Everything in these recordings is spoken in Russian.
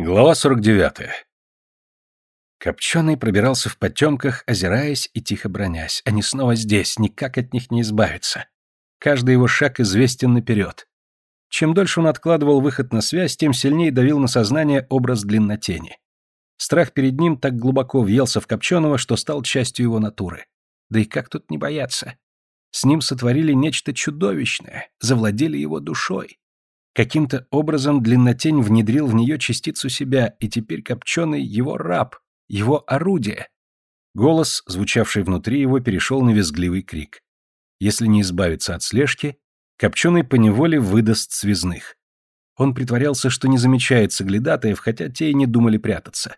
Глава 49. Копченый пробирался в потемках, озираясь и тихо бронясь. Они снова здесь, никак от них не избавиться. Каждый его шаг известен наперед. Чем дольше он откладывал выход на связь, тем сильнее давил на сознание образ длиннотени. Страх перед ним так глубоко въелся в Копченого, что стал частью его натуры. Да и как тут не бояться? С ним сотворили нечто чудовищное, завладели его душой. Каким-то образом длиннотень внедрил в нее частицу себя, и теперь Копченый его раб, его орудие. Голос, звучавший внутри его, перешел на визгливый крик. Если не избавиться от слежки, Копченый поневоле выдаст связных. Он притворялся, что не замечает соглядатаев, хотя те и не думали прятаться.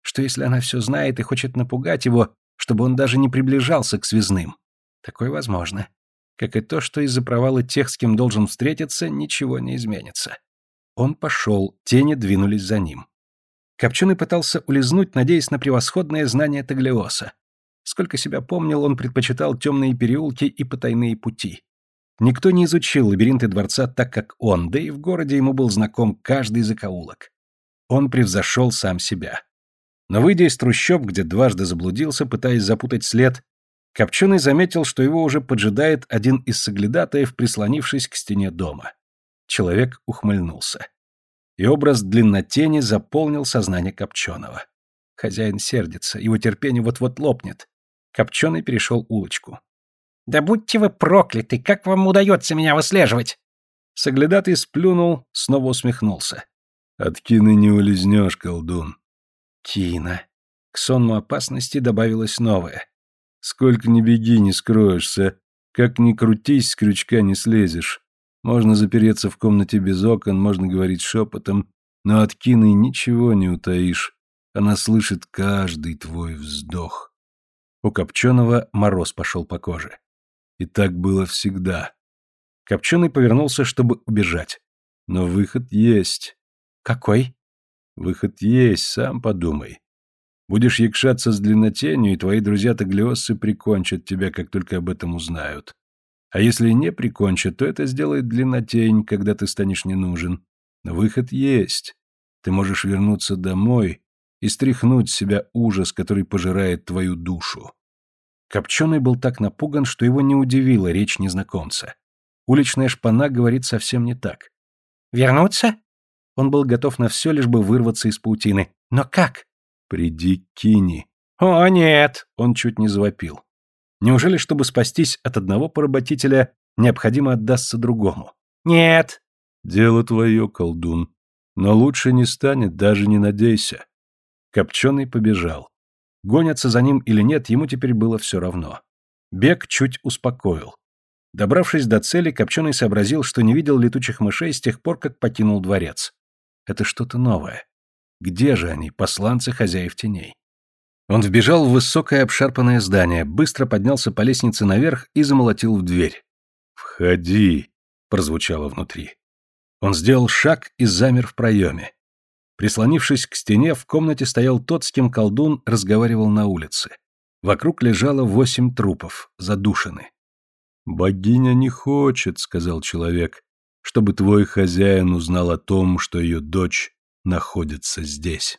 Что если она все знает и хочет напугать его, чтобы он даже не приближался к связным? Такое возможно как и то, что из-за провала тех, с кем должен встретиться, ничего не изменится. Он пошел, тени двинулись за ним. Копченый пытался улизнуть, надеясь на превосходное знание Таглиоса. Сколько себя помнил, он предпочитал темные переулки и потайные пути. Никто не изучил лабиринты дворца так, как он, да и в городе ему был знаком каждый закоулок. Он превзошел сам себя. Но выйдя из трущоб, где дважды заблудился, пытаясь запутать след, Копченый заметил, что его уже поджидает один из соглядатаев, прислонившись к стене дома. Человек ухмыльнулся. И образ длиннотени заполнил сознание Копченого. Хозяин сердится, его терпение вот-вот лопнет. Копченый перешел улочку. «Да будьте вы прокляты! Как вам удается меня выслеживать?» Соглядатый сплюнул, снова усмехнулся. «От Кины не улизнешь, колдун». «Кина». К сонму опасности добавилось новое. Сколько ни беги, не скроешься. Как ни крутись, с крючка не слезешь. Можно запереться в комнате без окон, можно говорить шепотом, но от Кины ничего не утаишь. Она слышит каждый твой вздох. У Копченого мороз пошел по коже. И так было всегда. Копченый повернулся, чтобы убежать. Но выход есть. Какой? Выход есть, сам подумай. Будешь якшаться с длиннотенью, и твои друзья-таглиоссы прикончат тебя, как только об этом узнают. А если не прикончат, то это сделает длиннотень, когда ты станешь не нужен. Но выход есть. Ты можешь вернуться домой и стряхнуть с себя ужас, который пожирает твою душу. Копченый был так напуган, что его не удивила речь незнакомца. Уличная шпана говорит совсем не так. «Вернуться?» Он был готов на все, лишь бы вырваться из паутины. «Но как?» «Приди Кини». «О, нет!» — он чуть не завопил. Неужели, чтобы спастись от одного поработителя, необходимо отдастся другому? «Нет!» «Дело твое, колдун. Но лучше не станет, даже не надейся». Копченый побежал. Гонятся за ним или нет, ему теперь было все равно. Бег чуть успокоил. Добравшись до цели, Копченый сообразил, что не видел летучих мышей с тех пор, как покинул дворец. Это что-то новое. Где же они, посланцы хозяев теней? Он вбежал в высокое обшарпанное здание, быстро поднялся по лестнице наверх и замолотил в дверь. «Входи!» — прозвучало внутри. Он сделал шаг и замер в проеме. Прислонившись к стене, в комнате стоял тот, с кем колдун разговаривал на улице. Вокруг лежало восемь трупов, задушены. «Богиня не хочет», — сказал человек, — «чтобы твой хозяин узнал о том, что ее дочь находится здесь.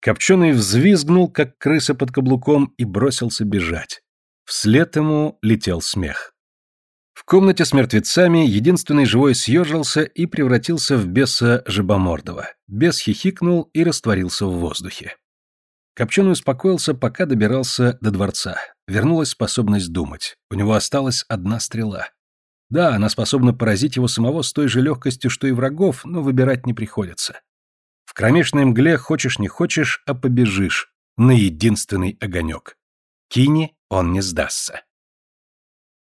Копченый взвизгнул, как крыса под каблуком, и бросился бежать. Вслед ему летел смех. В комнате с мертвецами единственный живой съежился и превратился в беса Жабомордова. Бес хихикнул и растворился в воздухе. Копченый успокоился, пока добирался до дворца. Вернулась способность думать. У него осталась одна стрела. Да, она способна поразить его самого с той же легкостью, что и врагов, но выбирать не приходится кромешной мгле хочешь не хочешь, а побежишь на единственный огонек. Кини он не сдастся.